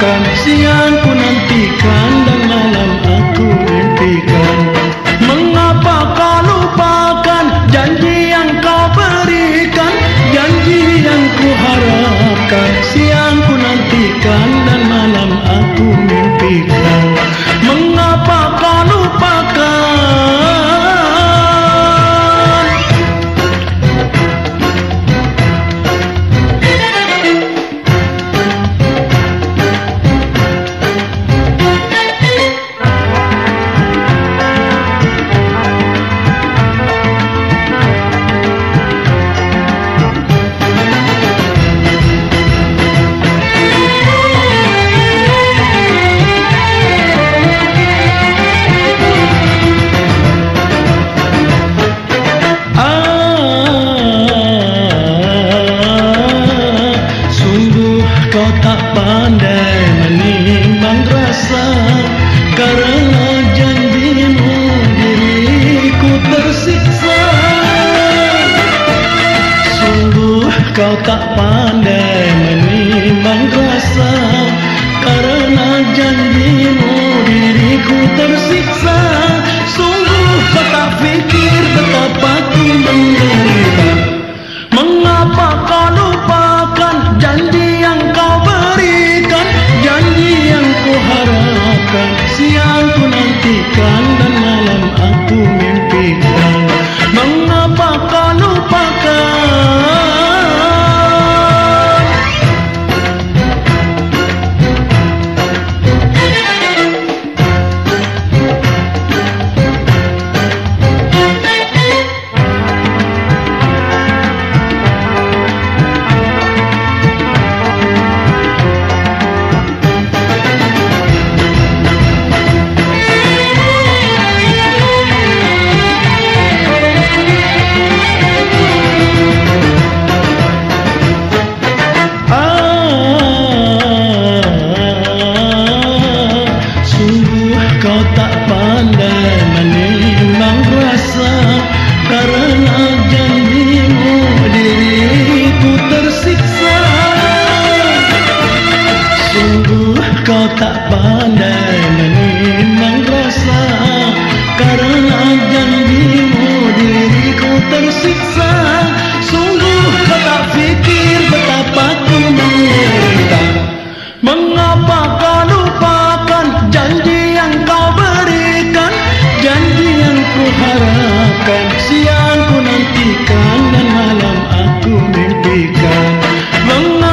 kan siang ku nantikan dan malam aku impikan, mengapa kau lupa Kau tak pandai menimbang rasa Karena janjimu diriku tersiksa. Sungguh kau tak fikir betapa ku menderita. Mengapa kau lupakan janji yang kau berikan? Janji yang ku harapkan Siang ku nantikan dan malam aku mimpikan. Mengapa kau lupakan tak pandai menimbang rasa. Karena janjimu diriku tersiksa. Sungguh kau tak fikir betapa ku menderita. Mengapa kau lupakan janji yang kau berikan? Janji yang ku harapkan Siang ku nantikan dan malam aku mimpikan. Mengapa